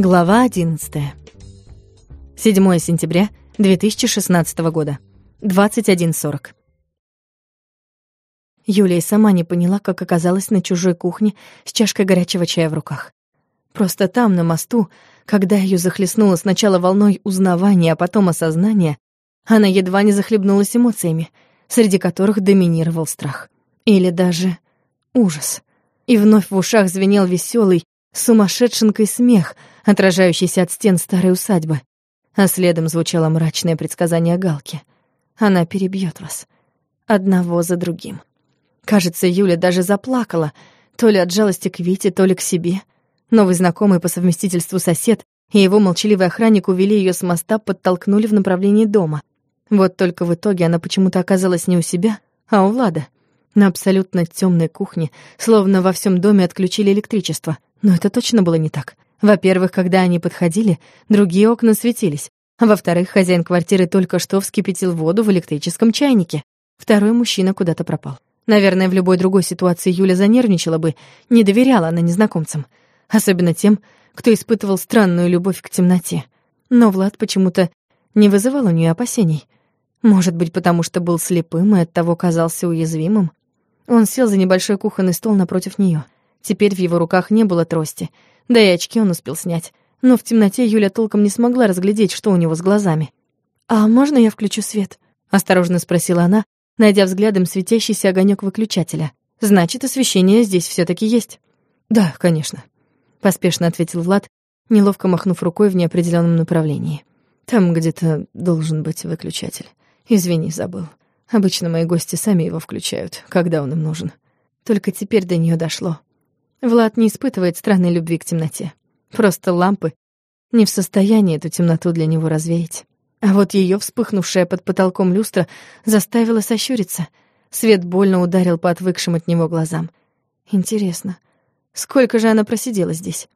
Глава 11. 7 сентября 2016 года. 21.40. Юлия сама не поняла, как оказалась на чужой кухне с чашкой горячего чая в руках. Просто там, на мосту, когда ее захлестнуло сначала волной узнавания, а потом осознания, она едва не захлебнулась эмоциями, среди которых доминировал страх. Или даже ужас. И вновь в ушах звенел веселый, сумасшедшенкой смех — отражающийся от стен старой усадьбы. А следом звучало мрачное предсказание Галки. Она перебьет вас. Одного за другим. Кажется, Юля даже заплакала, то ли от жалости к Вите, то ли к себе. Новый знакомый по совместительству сосед и его молчаливый охранник увели ее с моста, подтолкнули в направлении дома. Вот только в итоге она почему-то оказалась не у себя, а у Влада. На абсолютно темной кухне, словно во всем доме отключили электричество. Но это точно было не так. Во-первых, когда они подходили, другие окна светились. А во-вторых, хозяин квартиры только что вскипятил воду в электрическом чайнике. Второй мужчина куда-то пропал. Наверное, в любой другой ситуации Юля занервничала бы, не доверяла она незнакомцам. Особенно тем, кто испытывал странную любовь к темноте. Но Влад почему-то не вызывал у нее опасений. Может быть, потому что был слепым и оттого казался уязвимым. Он сел за небольшой кухонный стол напротив нее. Теперь в его руках не было трости — да и очки он успел снять. Но в темноте Юля толком не смогла разглядеть, что у него с глазами. «А можно я включу свет?» — осторожно спросила она, найдя взглядом светящийся огонек выключателя. «Значит, освещение здесь все таки есть». «Да, конечно», — поспешно ответил Влад, неловко махнув рукой в неопределенном направлении. «Там где-то должен быть выключатель. Извини, забыл. Обычно мои гости сами его включают, когда он им нужен. Только теперь до нее дошло. Влад не испытывает странной любви к темноте. Просто лампы не в состоянии эту темноту для него развеять. А вот ее вспыхнувшая под потолком люстра заставила сощуриться. Свет больно ударил по отвыкшим от него глазам. Интересно, сколько же она просидела здесь?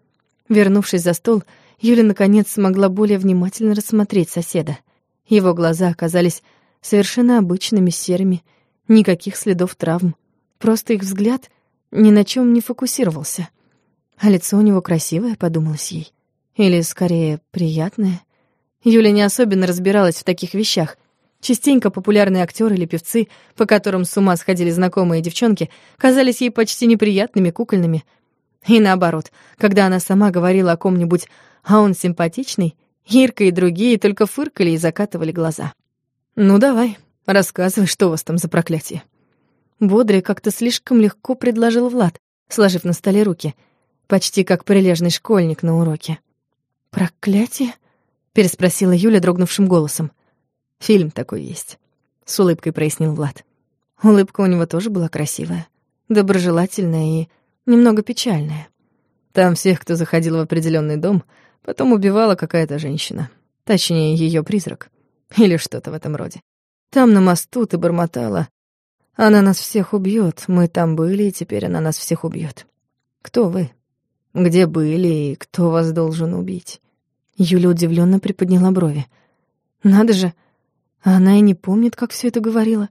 Вернувшись за стол, Юля наконец смогла более внимательно рассмотреть соседа. Его глаза оказались совершенно обычными, серыми, никаких следов травм. Просто их взгляд ни на чем не фокусировался. А лицо у него красивое, подумалось ей. Или, скорее, приятное. Юля не особенно разбиралась в таких вещах. Частенько популярные актеры или певцы, по которым с ума сходили знакомые девчонки, казались ей почти неприятными, кукольными. И наоборот, когда она сама говорила о ком-нибудь «а он симпатичный», Ирка и другие только фыркали и закатывали глаза. «Ну давай, рассказывай, что у вас там за проклятие». Бодрый как-то слишком легко предложил Влад, сложив на столе руки, почти как прилежный школьник на уроке. «Проклятие?» — переспросила Юля дрогнувшим голосом. «Фильм такой есть», — с улыбкой прояснил Влад. Улыбка у него тоже была красивая, доброжелательная и немного печальная. Там всех, кто заходил в определенный дом, потом убивала какая-то женщина. Точнее, ее призрак. Или что-то в этом роде. Там на мосту ты бормотала она нас всех убьет. Мы там были, и теперь она нас всех убьет. Кто вы? Где были и кто вас должен убить? Юля удивленно приподняла брови. Надо же, она и не помнит, как все это говорила.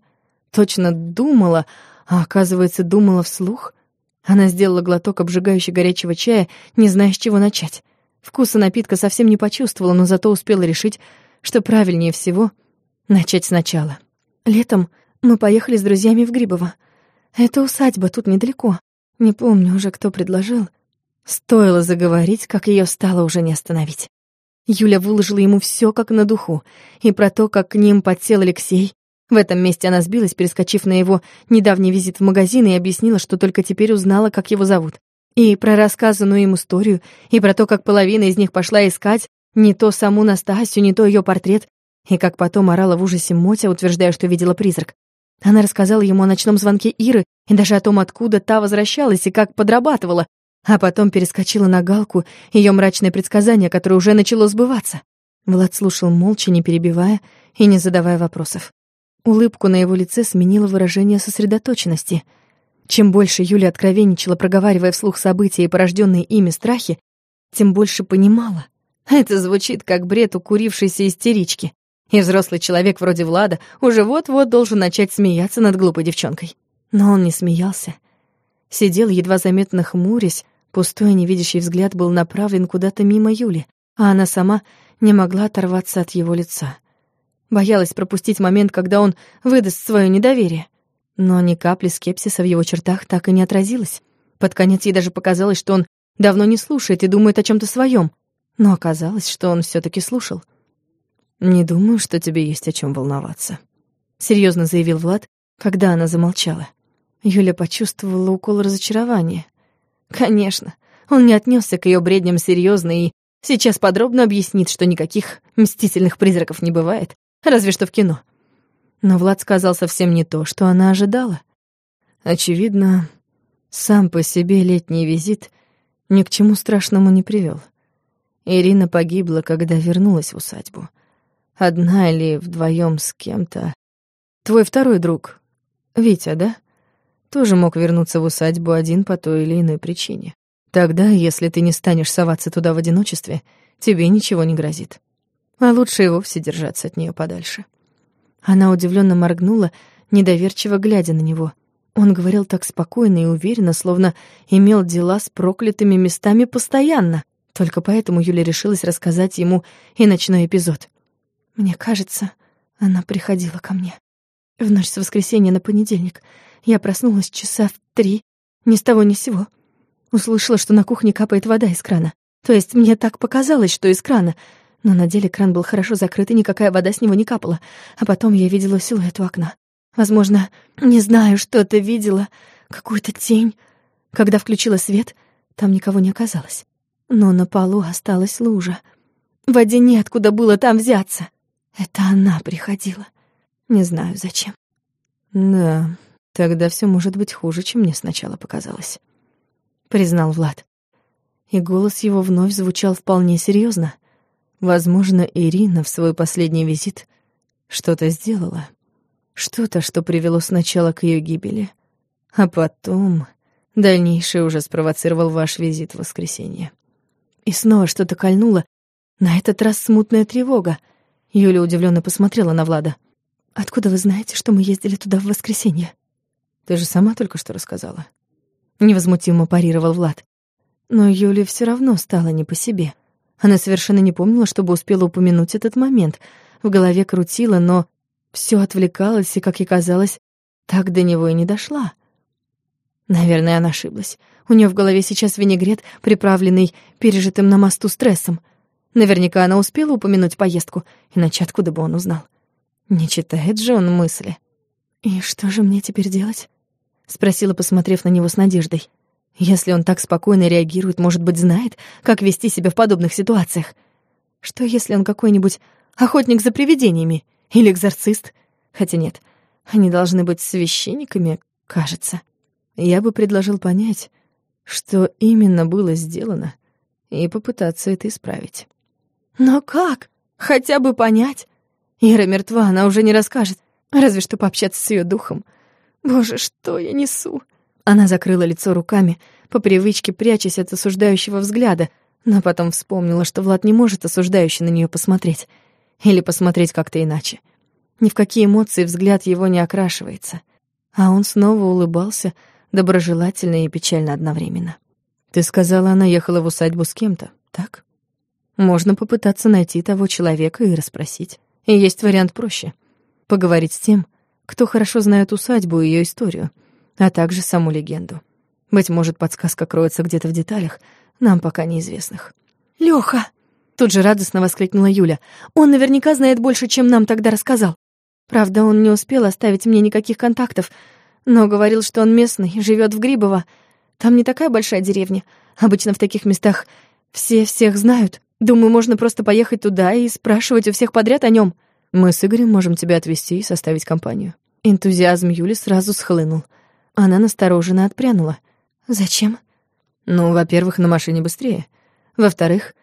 Точно думала, а оказывается, думала вслух. Она сделала глоток обжигающего горячего чая, не зная, с чего начать. Вкуса напитка совсем не почувствовала, но зато успела решить, что правильнее всего начать сначала. Летом мы поехали с друзьями в Грибово. Это усадьба тут недалеко. Не помню уже, кто предложил. Стоило заговорить, как ее стало уже не остановить. Юля выложила ему все как на духу. И про то, как к ним подсел Алексей. В этом месте она сбилась, перескочив на его недавний визит в магазин и объяснила, что только теперь узнала, как его зовут. И про рассказанную им историю, и про то, как половина из них пошла искать не то саму Настасью, не то ее портрет, и как потом орала в ужасе Мотя, утверждая, что видела призрак. Она рассказала ему о ночном звонке Иры и даже о том, откуда та возвращалась и как подрабатывала, а потом перескочила на Галку ее мрачное предсказание, которое уже начало сбываться. Влад слушал молча, не перебивая и не задавая вопросов. Улыбку на его лице сменило выражение сосредоточенности. Чем больше Юля откровенничала, проговаривая вслух события и порожденные ими страхи, тем больше понимала. Это звучит как бред укурившейся истерички. И взрослый человек вроде Влада уже вот-вот должен начать смеяться над глупой девчонкой. Но он не смеялся. Сидел, едва заметно хмурясь, Пустой, невидящий взгляд был направлен куда-то мимо Юли, а она сама не могла оторваться от его лица. Боялась пропустить момент, когда он выдаст свое недоверие. Но ни капли скепсиса в его чертах так и не отразилось. Под конец ей даже показалось, что он давно не слушает и думает о чем то своем. Но оказалось, что он все таки слушал. «Не думаю, что тебе есть о чем волноваться», — серьезно заявил Влад, когда она замолчала. Юля почувствовала укол разочарования. Конечно, он не отнесся к ее бредням серьезно и сейчас подробно объяснит, что никаких мстительных призраков не бывает, разве что в кино. Но Влад сказал совсем не то, что она ожидала. Очевидно, сам по себе летний визит ни к чему страшному не привел. Ирина погибла, когда вернулась в усадьбу. Одна или вдвоем с кем-то. Твой второй друг, Витя, да? Тоже мог вернуться в усадьбу один по той или иной причине. Тогда, если ты не станешь соваться туда в одиночестве, тебе ничего не грозит. А лучше и вовсе держаться от нее подальше. Она удивленно моргнула, недоверчиво глядя на него. Он говорил так спокойно и уверенно, словно имел дела с проклятыми местами постоянно. Только поэтому Юля решилась рассказать ему и ночной эпизод. «Мне кажется, она приходила ко мне. В ночь с воскресенья на понедельник я проснулась часа в три, ни с того ни с сего. Услышала, что на кухне капает вода из крана. То есть мне так показалось, что из крана — но на деле кран был хорошо закрыт, и никакая вода с него не капала. А потом я видела силуэт у окна. Возможно, не знаю, что ты видела, какую-то тень. Когда включила свет, там никого не оказалось. Но на полу осталась лужа. В воде неоткуда было там взяться. Это она приходила. Не знаю, зачем. Да, тогда все может быть хуже, чем мне сначала показалось. Признал Влад. И голос его вновь звучал вполне серьезно. Возможно, Ирина в свой последний визит что-то сделала. Что-то, что привело сначала к ее гибели, а потом дальнейшее уже спровоцировал ваш визит в воскресенье. И снова что-то кольнуло, на этот раз смутная тревога. Юля удивленно посмотрела на Влада. «Откуда вы знаете, что мы ездили туда в воскресенье?» «Ты же сама только что рассказала». Невозмутимо парировал Влад. Но Юле все равно стало не по себе. Она совершенно не помнила, чтобы успела упомянуть этот момент. В голове крутила, но все отвлекалось и, как ей казалось, так до него и не дошла. Наверное, она ошиблась. У нее в голове сейчас винегрет, приправленный пережитым на мосту стрессом. Наверняка она успела упомянуть поездку, иначе откуда бы он узнал? Не читает же он мысли. «И что же мне теперь делать?» — спросила, посмотрев на него с надеждой. Если он так спокойно реагирует, может быть, знает, как вести себя в подобных ситуациях. Что, если он какой-нибудь охотник за привидениями или экзорцист? Хотя нет, они должны быть священниками, кажется. Я бы предложил понять, что именно было сделано, и попытаться это исправить. Но как? Хотя бы понять? Ира мертва, она уже не расскажет, разве что пообщаться с ее духом. Боже, что я несу? Она закрыла лицо руками, по привычке прячась от осуждающего взгляда, но потом вспомнила, что Влад не может осуждающе на нее посмотреть. Или посмотреть как-то иначе. Ни в какие эмоции взгляд его не окрашивается. А он снова улыбался, доброжелательно и печально одновременно. «Ты сказала, она ехала в усадьбу с кем-то, так? Можно попытаться найти того человека и расспросить. И есть вариант проще — поговорить с тем, кто хорошо знает усадьбу и ее историю — а также саму легенду. Быть может, подсказка кроется где-то в деталях, нам пока неизвестных. «Лёха!» — тут же радостно воскликнула Юля. «Он наверняка знает больше, чем нам тогда рассказал. Правда, он не успел оставить мне никаких контактов, но говорил, что он местный, живет в Грибово. Там не такая большая деревня. Обычно в таких местах все всех знают. Думаю, можно просто поехать туда и спрашивать у всех подряд о нем. Мы с Игорем можем тебя отвезти и составить компанию». Энтузиазм Юли сразу схлынул. Она настороженно отпрянула. «Зачем?» «Ну, во-первых, на машине быстрее. Во-вторых,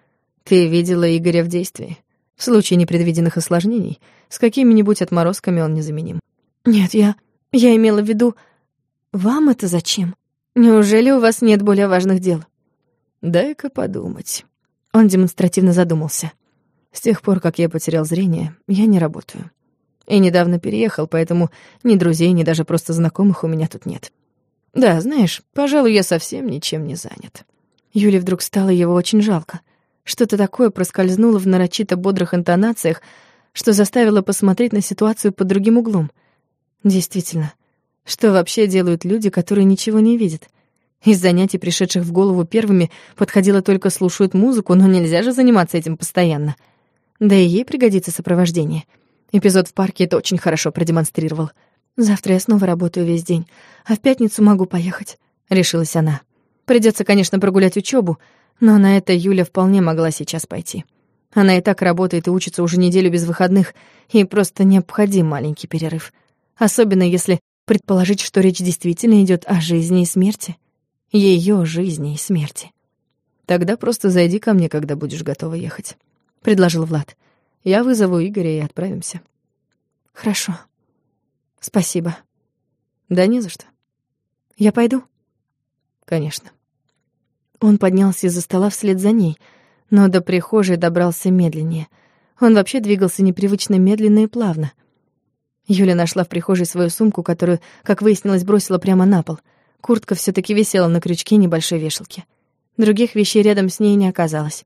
ты видела Игоря в действии. В случае непредвиденных осложнений, с какими-нибудь отморозками он незаменим». «Нет, я... я имела в виду... Вам это зачем? Неужели у вас нет более важных дел?» «Дай-ка подумать». Он демонстративно задумался. С тех пор, как я потерял зрение, я не работаю. И недавно переехал, поэтому ни друзей, ни даже просто знакомых у меня тут нет. Да, знаешь, пожалуй, я совсем ничем не занят. Юле вдруг стало его очень жалко. Что-то такое проскользнуло в нарочито бодрых интонациях, что заставило посмотреть на ситуацию под другим углом. Действительно, что вообще делают люди, которые ничего не видят? Из занятий, пришедших в голову первыми, подходило только слушают музыку, но нельзя же заниматься этим постоянно. Да и ей пригодится сопровождение. Эпизод в парке это очень хорошо продемонстрировал. «Завтра я снова работаю весь день, а в пятницу могу поехать», — решилась она. Придется, конечно, прогулять учебу, но на это Юля вполне могла сейчас пойти. Она и так работает и учится уже неделю без выходных, и просто необходим маленький перерыв. Особенно если предположить, что речь действительно идет о жизни и смерти. Ее жизни и смерти. «Тогда просто зайди ко мне, когда будешь готова ехать», — предложил Влад. «Я вызову Игоря и отправимся». «Хорошо. Спасибо». «Да не за что». «Я пойду?» «Конечно». Он поднялся из-за стола вслед за ней, но до прихожей добрался медленнее. Он вообще двигался непривычно медленно и плавно. Юля нашла в прихожей свою сумку, которую, как выяснилось, бросила прямо на пол. Куртка все таки висела на крючке небольшой вешалки. Других вещей рядом с ней не оказалось.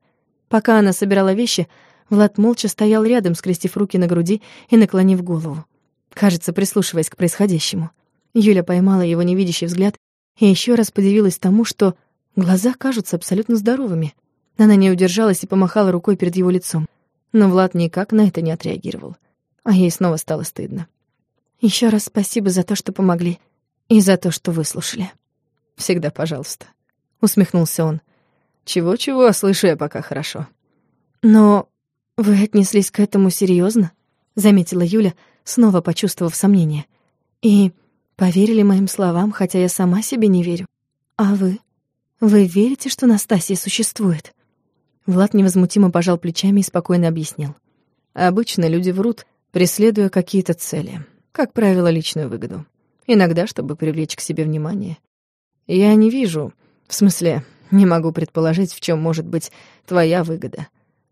Пока она собирала вещи, Влад молча стоял рядом, скрестив руки на груди и наклонив голову. Кажется, прислушиваясь к происходящему. Юля поймала его невидящий взгляд и еще раз подивилась тому, что Глаза кажутся абсолютно здоровыми. Она не удержалась и помахала рукой перед его лицом. Но Влад никак на это не отреагировал. А ей снова стало стыдно. Еще раз спасибо за то, что помогли. И за то, что выслушали. Всегда пожалуйста. Усмехнулся он. Чего-чего, слышу я пока хорошо. Но вы отнеслись к этому серьезно? Заметила Юля, снова почувствовав сомнение. И поверили моим словам, хотя я сама себе не верю. А вы? «Вы верите, что Настасья существует?» Влад невозмутимо пожал плечами и спокойно объяснил. «Обычно люди врут, преследуя какие-то цели. Как правило, личную выгоду. Иногда, чтобы привлечь к себе внимание. Я не вижу, в смысле, не могу предположить, в чем может быть твоя выгода.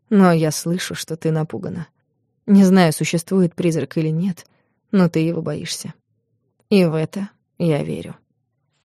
Но я слышу, что ты напугана. Не знаю, существует призрак или нет, но ты его боишься. И в это я верю».